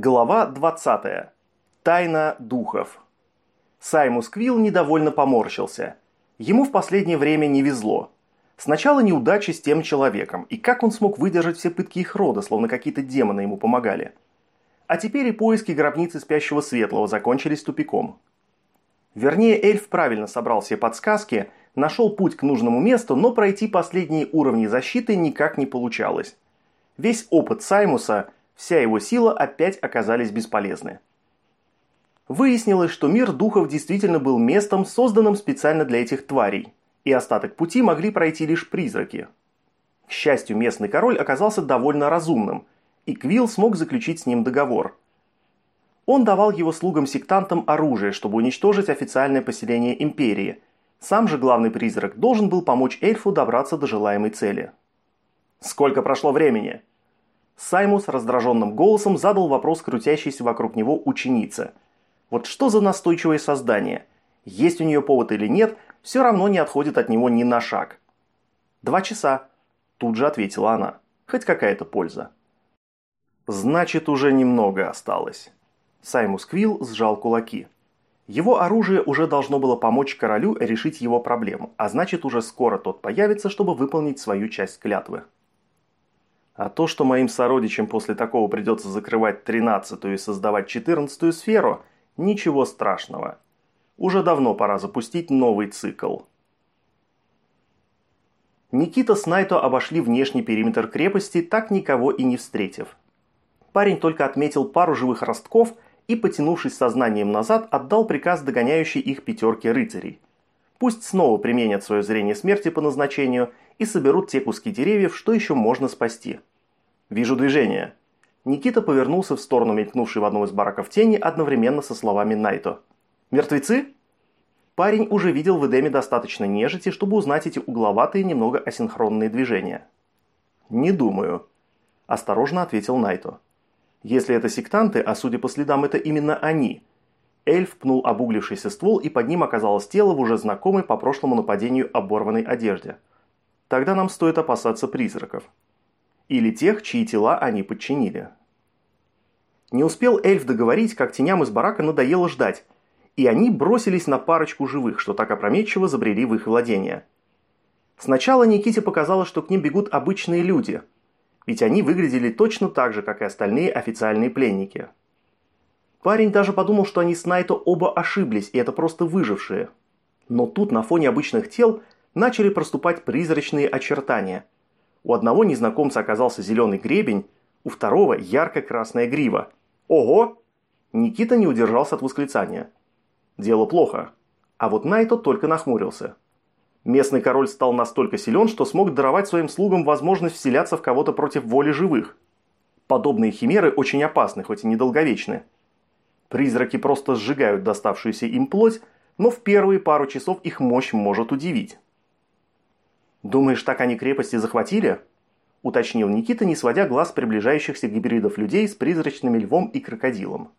Глава 20. Тайна духов. Саймус Квилл недовольно поморщился. Ему в последнее время не везло. Сначала неудачи с тем человеком, и как он смог выдержать все пытки их рода, словно какие-то демоны ему помогали. А теперь и поиски гробницы спящего светлого закончились тупиком. Вернее, эльф правильно собрал все подсказки, нашел путь к нужному месту, но пройти последние уровни защиты никак не получалось. Весь опыт Саймуса – вся его сила опять оказались бесполезны. Выяснилось, что мир духов действительно был местом, созданным специально для этих тварей, и остаток пути могли пройти лишь призраки. К счастью, местный король оказался довольно разумным, и Квилл смог заключить с ним договор. Он давал его слугам-сектантам оружие, чтобы уничтожить официальное поселение империи. Сам же главный призрак должен был помочь эльфу добраться до желаемой цели. «Сколько прошло времени?» Саймус раздраженным голосом задал вопрос крутящейся вокруг него ученице. Вот что за настойчивое создание? Есть у нее повод или нет, все равно не отходит от него ни на шаг. «Два часа», – тут же ответила она. «Хоть какая-то польза». «Значит, уже немного осталось». Саймус Квилл сжал кулаки. Его оружие уже должно было помочь королю решить его проблему, а значит, уже скоро тот появится, чтобы выполнить свою часть клятвы. А то, что моим сородичам после такого придется закрывать тринадцатую и создавать четырнадцатую сферу, ничего страшного. Уже давно пора запустить новый цикл. Никита с Найто обошли внешний периметр крепости, так никого и не встретив. Парень только отметил пару живых ростков и, потянувшись сознанием назад, отдал приказ догоняющей их пятерке рыцарей. Пусть снова применят свое зрение смерти по назначению и соберут те куски деревьев, что еще можно спасти. «Вижу движение». Никита повернулся в сторону мелькнувшей в одном из бараков тени одновременно со словами Найто. «Мертвецы?» Парень уже видел в Эдеме достаточно нежити, чтобы узнать эти угловатые, немного асинхронные движения. «Не думаю», – осторожно ответил Найто. «Если это сектанты, а судя по следам, это именно они». Эльф пнул обуглившийся ствол, и под ним оказалось тело в уже знакомой по прошлому нападению оборванной одежде. Тогда нам стоит опасаться призраков или тех, чьи тела они подчинили. Не успел эльф договорить, как теням из барака надоело ждать, и они бросились на парочку живых, что так опрометчиво забрели в их владение. Сначала Никите показалось, что к ним бегут обычные люди, ведь они выглядели точно так же, как и остальные официальные пленники. Парень даже подумал, что они с Найто оба ошиблись, и это просто выжившие. Но тут на фоне обычных тел начали проступать призрачные очертания – у одного незнакомца оказался зеленый гребень, у второго ярко-красная грива. Ого! Никита не удержался от восклицания. Дело плохо. А вот Найто только нахмурился. Местный король стал настолько силен, что смог даровать своим слугам возможность вселяться в кого-то против воли живых. Подобные химеры очень опасны, хоть и недолговечны. Призраки просто сжигают доставшуюся им плоть, но в первые пару часов их мощь может удивить. «Думаешь, так они крепости захватили?» – уточнил Никита, не сводя глаз приближающихся гибридов людей с призрачными львом и крокодилом.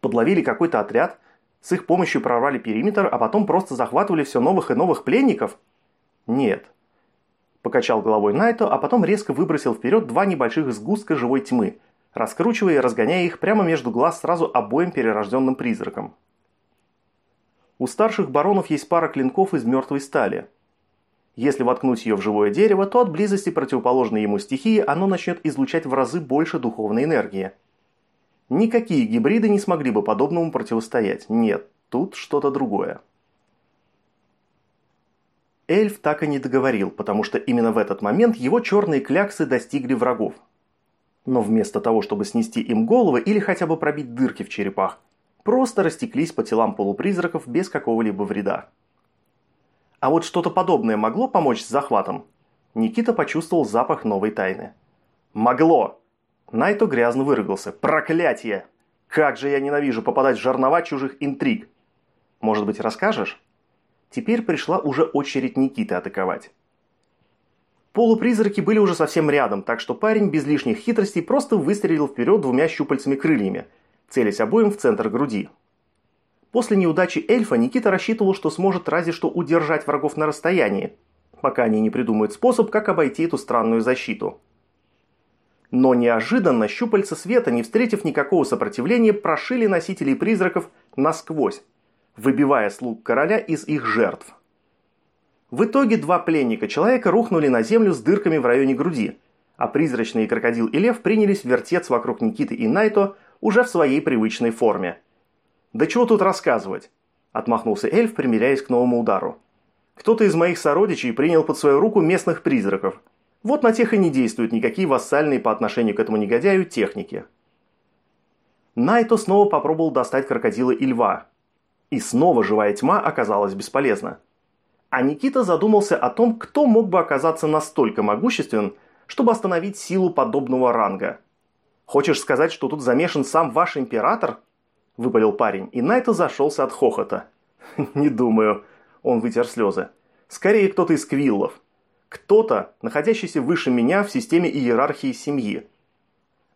«Подловили какой-то отряд, с их помощью прорвали периметр, а потом просто захватывали все новых и новых пленников?» «Нет». Покачал головой Найто, а потом резко выбросил вперед два небольших сгустка живой тьмы, раскручивая и разгоняя их прямо между глаз сразу обоим перерожденным призракам. У старших баронов есть пара клинков из мертвой стали – если воткнуть ее в живое дерево, то от близости противоположной ему стихии оно начнет излучать в разы больше духовной энергии. Никакие гибриды не смогли бы подобному противостоять. Нет, тут что-то другое. Эльф так и не договорил, потому что именно в этот момент его черные кляксы достигли врагов. Но вместо того, чтобы снести им головы или хотя бы пробить дырки в черепах, просто растеклись по телам полупризраков без какого-либо вреда. А вот что-то подобное могло помочь с захватом? Никита почувствовал запах новой тайны. «Могло!» Найто грязно выругался. «Проклятие! Как же я ненавижу попадать в жернова чужих интриг! Может быть, расскажешь?» Теперь пришла уже очередь Никиты атаковать. Полупризраки были уже совсем рядом, так что парень без лишних хитростей просто выстрелил вперед двумя щупальцами-крыльями, целясь обоим в центр груди. После неудачи эльфа Никита рассчитывал, что сможет разве что удержать врагов на расстоянии, пока они не придумают способ, как обойти эту странную защиту. Но неожиданно щупальца света, не встретив никакого сопротивления, прошили носителей призраков насквозь, выбивая слуг короля из их жертв. В итоге два пленника человека рухнули на землю с дырками в районе груди, а призрачные крокодил и лев принялись вертеться вокруг Никиты и Найто уже в своей привычной форме. «Да чего тут рассказывать?» – отмахнулся эльф, примиряясь к новому удару. «Кто-то из моих сородичей принял под свою руку местных призраков. Вот на тех и не действуют никакие вассальные по отношению к этому негодяю техники». Найто снова попробовал достать крокодила и льва. И снова живая тьма оказалась бесполезна. А Никита задумался о том, кто мог бы оказаться настолько могуществен, чтобы остановить силу подобного ранга. «Хочешь сказать, что тут замешан сам ваш император?» – выпалил парень, и Найто зашелся от хохота. «Не думаю», – он вытер слезы. «Скорее кто-то из квиллов. Кто-то, находящийся выше меня в системе иерархии семьи.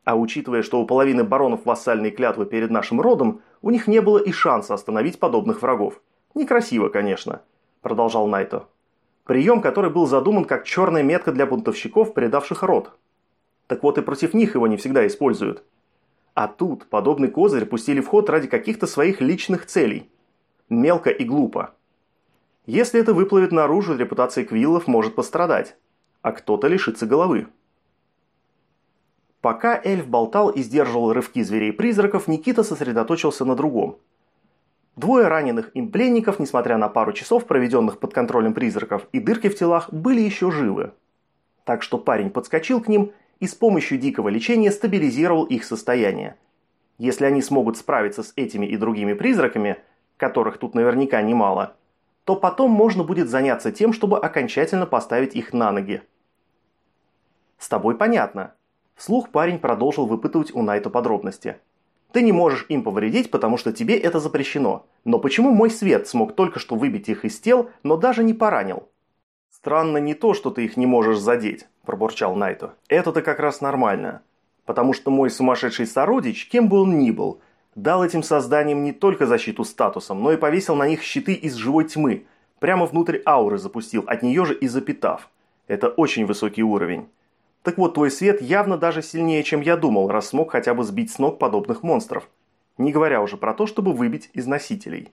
А учитывая, что у половины баронов вассальные клятвы перед нашим родом, у них не было и шанса остановить подобных врагов. Некрасиво, конечно» продолжал Найто. Прием, который был задуман как черная метка для бунтовщиков, предавших род. Так вот и против них его не всегда используют. А тут подобный козырь пустили в ход ради каких-то своих личных целей. Мелко и глупо. Если это выплывет наружу, репутация Квиллов может пострадать, а кто-то лишится головы. Пока эльф болтал и сдерживал рывки зверей-призраков, Никита сосредоточился на другом – Двое раненых им пленников, несмотря на пару часов, проведенных под контролем призраков, и дырки в телах, были еще живы. Так что парень подскочил к ним и с помощью дикого лечения стабилизировал их состояние. Если они смогут справиться с этими и другими призраками, которых тут наверняка немало, то потом можно будет заняться тем, чтобы окончательно поставить их на ноги. «С тобой понятно». Вслух парень продолжил выпытывать у Найта подробности – ты не можешь им повредить, потому что тебе это запрещено. Но почему мой свет смог только что выбить их из тел, но даже не поранил? Странно не то, что ты их не можешь задеть, пробурчал Найто. Это-то как раз нормально. Потому что мой сумасшедший сородич, кем бы он ни был, дал этим созданиям не только защиту статусом, но и повесил на них щиты из живой тьмы. Прямо внутрь ауры запустил, от нее же и запитав. Это очень высокий уровень. Так вот, твой свет явно даже сильнее, чем я думал, раз смог хотя бы сбить с ног подобных монстров. Не говоря уже про то, чтобы выбить из носителей.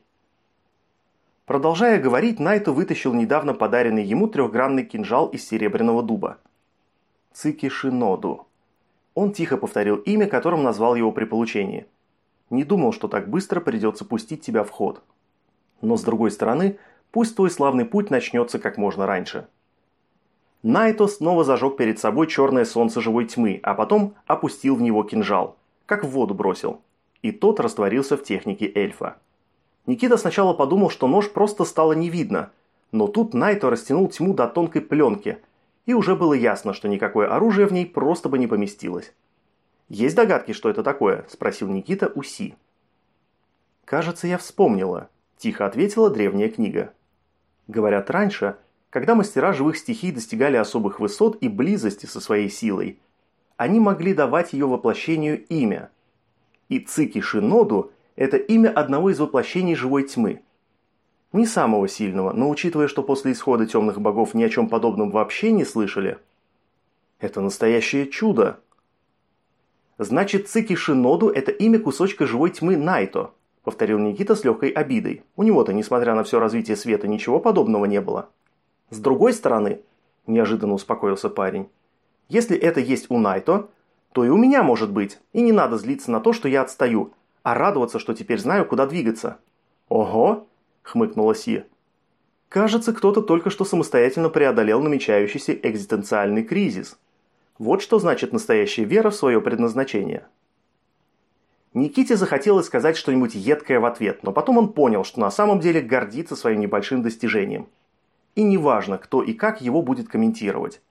Продолжая говорить, Найто вытащил недавно подаренный ему трехгранный кинжал из серебряного дуба. Цики Шиноду. Он тихо повторил имя, которым назвал его при получении. Не думал, что так быстро придется пустить тебя в ход. Но с другой стороны, пусть твой славный путь начнется как можно раньше. Найто снова зажег перед собой черное солнце живой тьмы, а потом опустил в него кинжал, как в воду бросил. И тот растворился в технике эльфа. Никита сначала подумал, что нож просто стало не видно, но тут Найто растянул тьму до тонкой пленки, и уже было ясно, что никакое оружие в ней просто бы не поместилось. «Есть догадки, что это такое?» – спросил Никита у Си. «Кажется, я вспомнила», – тихо ответила древняя книга. Говорят, раньше – когда мастера живых стихий достигали особых высот и близости со своей силой, они могли давать ее воплощению имя. И Цики Шиноду – это имя одного из воплощений живой тьмы. Не самого сильного, но учитывая, что после исхода темных богов ни о чем подобном вообще не слышали, это настоящее чудо. Значит, Цики Шиноду – это имя кусочка живой тьмы Найто, повторил Никита с легкой обидой. У него-то, несмотря на все развитие света, ничего подобного не было. С другой стороны, неожиданно успокоился парень, если это есть у Найто, то и у меня может быть, и не надо злиться на то, что я отстаю, а радоваться, что теперь знаю, куда двигаться. Ого, хмыкнула Си. Кажется, кто-то только что самостоятельно преодолел намечающийся экзистенциальный кризис. Вот что значит настоящая вера в свое предназначение. Никите захотелось сказать что-нибудь едкое в ответ, но потом он понял, что на самом деле гордится своим небольшим достижением – и неважно, кто и как его будет комментировать.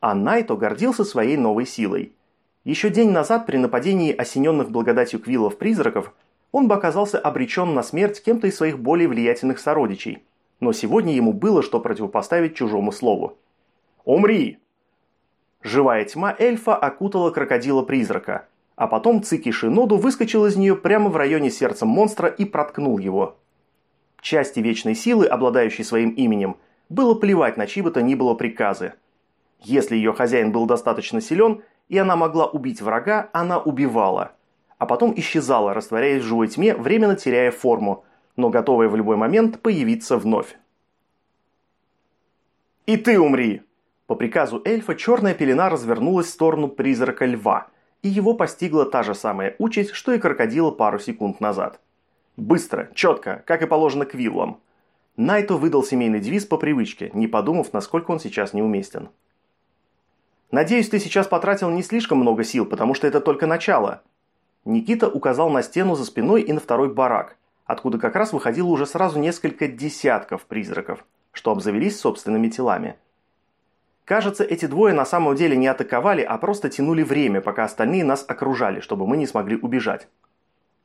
А Найто гордился своей новой силой. Еще день назад при нападении осененных благодатью квиллов-призраков он бы оказался обречен на смерть кем-то из своих более влиятельных сородичей, но сегодня ему было что противопоставить чужому слову. «Умри!» Живая тьма эльфа окутала крокодила-призрака, а потом Цики Шиноду выскочил из нее прямо в районе сердца монстра и проткнул его. Части вечной силы, обладающей своим именем, было плевать на чьи бы то ни было приказы. Если ее хозяин был достаточно силен, и она могла убить врага, она убивала. А потом исчезала, растворяясь в живой тьме, временно теряя форму, но готовая в любой момент появиться вновь. «И ты умри!» По приказу эльфа черная пелена развернулась в сторону призрака льва, и его постигла та же самая участь, что и крокодила пару секунд назад. Быстро, четко, как и положено Квиллам. Найто выдал семейный девиз по привычке, не подумав, насколько он сейчас неуместен. «Надеюсь, ты сейчас потратил не слишком много сил, потому что это только начало». Никита указал на стену за спиной и на второй барак, откуда как раз выходило уже сразу несколько десятков призраков, что обзавелись собственными телами. Кажется, эти двое на самом деле не атаковали, а просто тянули время, пока остальные нас окружали, чтобы мы не смогли убежать.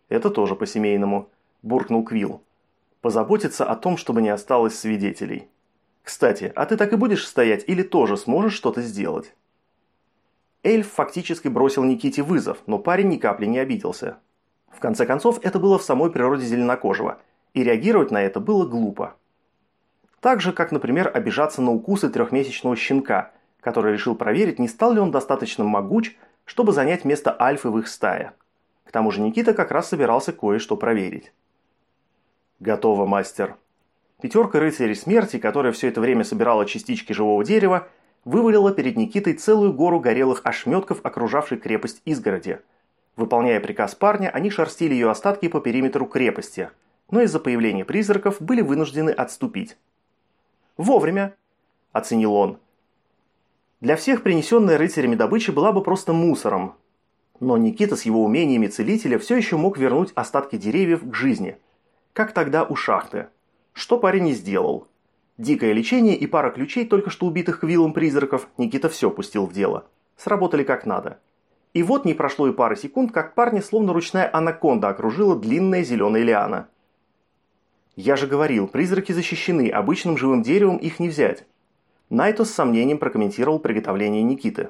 «Это тоже по-семейному», – буркнул Квилл. «Позаботиться о том, чтобы не осталось свидетелей. Кстати, а ты так и будешь стоять или тоже сможешь что-то сделать?» Эльф фактически бросил Никите вызов, но парень ни капли не обиделся. В конце концов, это было в самой природе зеленокожего, и реагировать на это было глупо. Так же, как, например, обижаться на укусы трехмесячного щенка, который решил проверить, не стал ли он достаточно могуч, чтобы занять место альфы в их стае. К тому же Никита как раз собирался кое-что проверить. «Готово, мастер». Пятерка рыцарей смерти, которая все это время собирала частички живого дерева, вывалила перед Никитой целую гору горелых ошметков, окружавшей крепость изгороди. Выполняя приказ парня, они шерстили ее остатки по периметру крепости, но из-за появления призраков были вынуждены отступить. «Вовремя!» – оценил он. Для всех принесенная рыцарями добыча была бы просто мусором. Но Никита с его умениями целителя все еще мог вернуть остатки деревьев к жизни. Как тогда у шахты. Что парень не сделал. Дикое лечение и пара ключей только что убитых Квиллом призраков Никита все пустил в дело. Сработали как надо. И вот не прошло и пары секунд, как парня словно ручная анаконда окружила длинная зеленая лиана – я же говорил, призраки защищены, обычным живым деревом их не взять. Найто с сомнением прокомментировал приготовление Никиты.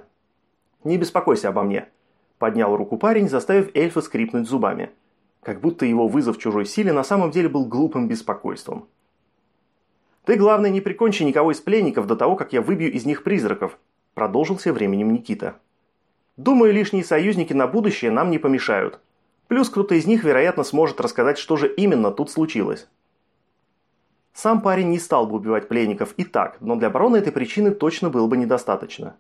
«Не беспокойся обо мне», – поднял руку парень, заставив эльфа скрипнуть зубами. Как будто его вызов чужой силе на самом деле был глупым беспокойством. «Ты, главное, не прикончи никого из пленников до того, как я выбью из них призраков», – продолжился временем Никита. «Думаю, лишние союзники на будущее нам не помешают. Плюс кто-то из них, вероятно, сможет рассказать, что же именно тут случилось». Сам парень не стал бы убивать пленников и так, но для барона этой причины точно было бы недостаточно.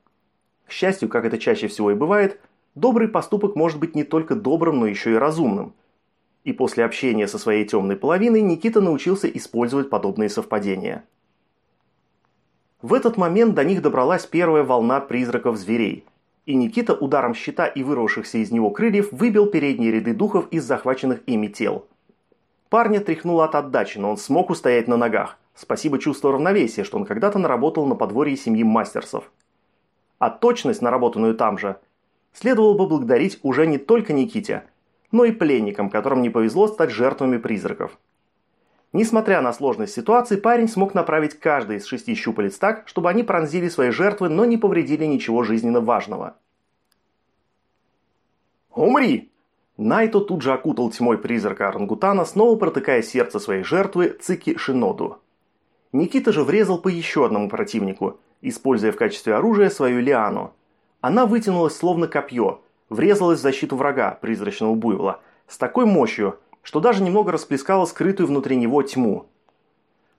К счастью, как это чаще всего и бывает, добрый поступок может быть не только добрым, но еще и разумным. И после общения со своей темной половиной Никита научился использовать подобные совпадения. В этот момент до них добралась первая волна призраков-зверей, и Никита ударом щита и вырвавшихся из него крыльев выбил передние ряды духов из захваченных ими тел – Парня тряхнуло от отдачи, но он смог устоять на ногах. Спасибо чувству равновесия, что он когда-то наработал на подворье семьи мастерсов. А точность, наработанную там же, следовало бы благодарить уже не только Никите, но и пленникам, которым не повезло стать жертвами призраков. Несмотря на сложность ситуации, парень смог направить каждый из шести щупалец так, чтобы они пронзили свои жертвы, но не повредили ничего жизненно важного. «Умри!» Найто тут же окутал тьмой призрака орангутана, снова протыкая сердце своей жертвы Цики Шиноду. Никита же врезал по еще одному противнику, используя в качестве оружия свою лиану. Она вытянулась словно копье, врезалась в защиту врага, призрачного буйвола, с такой мощью, что даже немного расплескала скрытую внутри него тьму.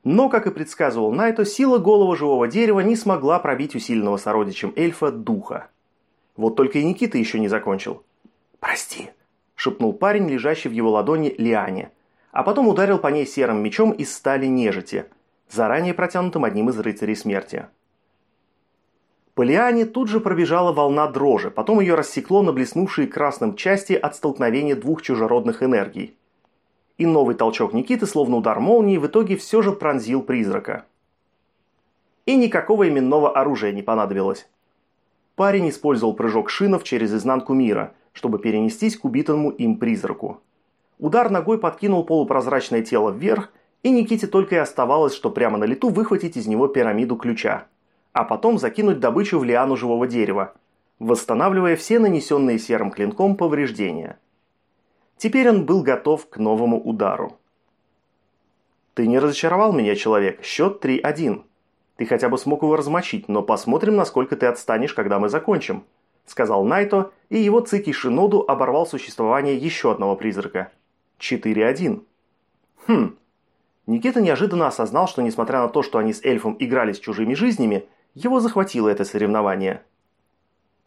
Но, как и предсказывал Найто, сила голого живого дерева не смогла пробить усиленного сородичем эльфа духа. Вот только и Никита еще не закончил. «Прости», шепнул парень, лежащий в его ладони Лиане, а потом ударил по ней серым мечом из стали нежити, заранее протянутым одним из рыцарей смерти. По Лиане тут же пробежала волна дрожи, потом ее рассекло на блеснувшие красным части от столкновения двух чужеродных энергий. И новый толчок Никиты, словно удар молнии, в итоге все же пронзил призрака. И никакого именного оружия не понадобилось. Парень использовал прыжок шинов через изнанку мира – чтобы перенестись к убитому им призраку. Удар ногой подкинул полупрозрачное тело вверх, и Никите только и оставалось, что прямо на лету выхватить из него пирамиду ключа, а потом закинуть добычу в лиану живого дерева, восстанавливая все нанесенные серым клинком повреждения. Теперь он был готов к новому удару. «Ты не разочаровал меня, человек. Счет 3-1. Ты хотя бы смог его размочить, но посмотрим, насколько ты отстанешь, когда мы закончим», сказал Найто, и его Цики Шиноду оборвал существование еще одного призрака. 4-1. Хм. Никита неожиданно осознал, что несмотря на то, что они с эльфом играли с чужими жизнями, его захватило это соревнование.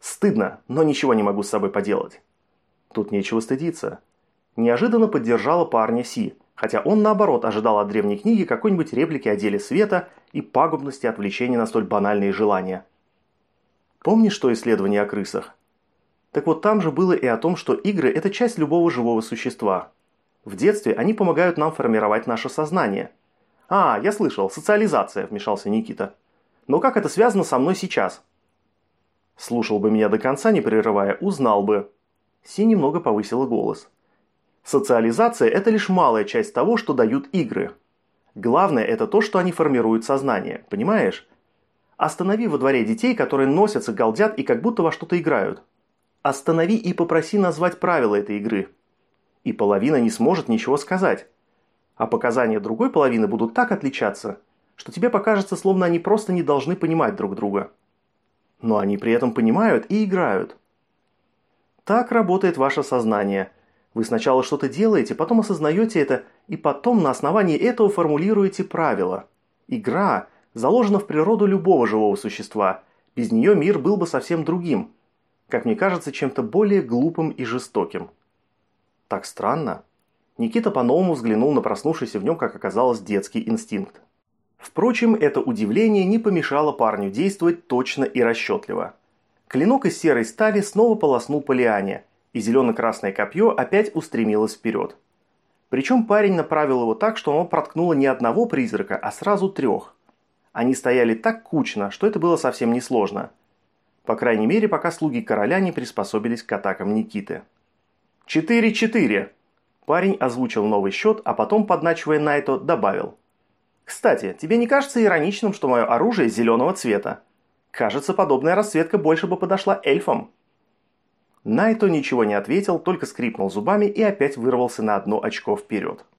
Стыдно, но ничего не могу с собой поделать. Тут нечего стыдиться. Неожиданно поддержала парня Си, хотя он наоборот ожидал от древней книги какой-нибудь реплики о деле света и пагубности отвлечения на столь банальные желания. Помнишь то исследование о крысах? Так вот там же было и о том, что игры – это часть любого живого существа. В детстве они помогают нам формировать наше сознание. «А, я слышал, социализация», – вмешался Никита. «Но как это связано со мной сейчас?» Слушал бы меня до конца, не прерывая, узнал бы. Си немного повысила голос. Социализация – это лишь малая часть того, что дают игры. Главное – это то, что они формируют сознание, понимаешь? Останови во дворе детей, которые носятся, галдят и как будто во что-то играют. Останови и попроси назвать правила этой игры. И половина не сможет ничего сказать. А показания другой половины будут так отличаться, что тебе покажется, словно они просто не должны понимать друг друга. Но они при этом понимают и играют. Так работает ваше сознание. Вы сначала что-то делаете, потом осознаете это, и потом на основании этого формулируете правила. Игра заложена в природу любого живого существа. Без нее мир был бы совсем другим. Как мне кажется, чем-то более глупым и жестоким. Так странно. Никита по-новому взглянул на проснувшийся в нем, как оказалось, детский инстинкт. Впрочем, это удивление не помешало парню действовать точно и расчетливо. Клинок из серой стали снова полоснул по лиане, и зелено-красное копье опять устремилось вперед. Причем парень направил его так, что оно проткнуло не одного призрака, а сразу трех. Они стояли так кучно, что это было совсем несложно. По крайней мере, пока слуги короля не приспособились к атакам Никиты. «Четыре-четыре!» Парень озвучил новый счет, а потом, подначивая Найто, добавил. «Кстати, тебе не кажется ироничным, что мое оружие зеленого цвета? Кажется, подобная расцветка больше бы подошла эльфам». Найто ничего не ответил, только скрипнул зубами и опять вырвался на одно очко вперед.